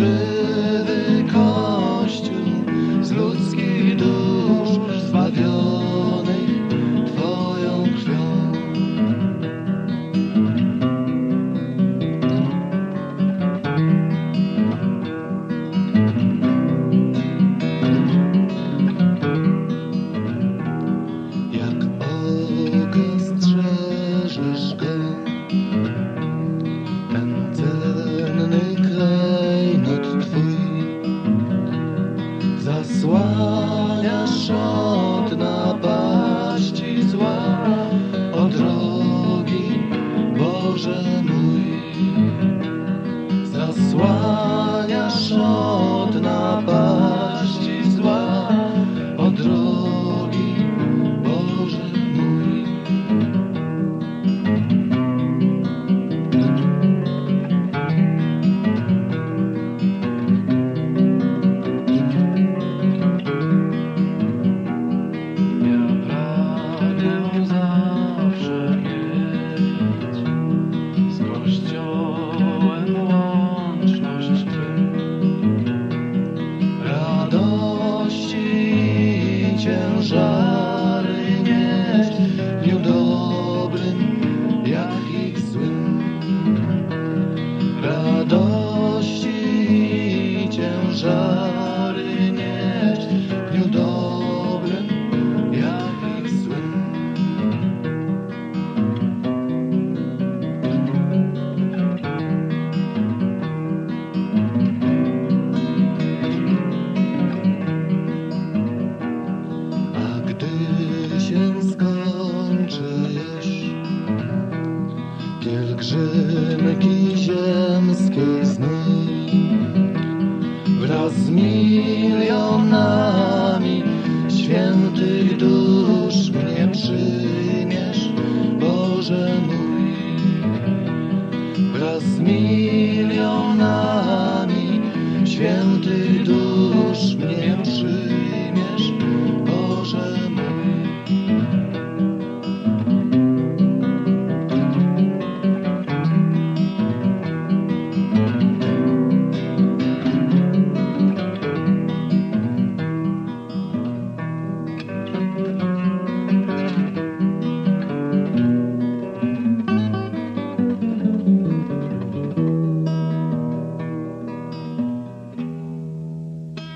رکھاشوس کے سوتنا باشچی ادر بج ن سو ciężar. رشمیوںشمیشن رشمیوں نام ت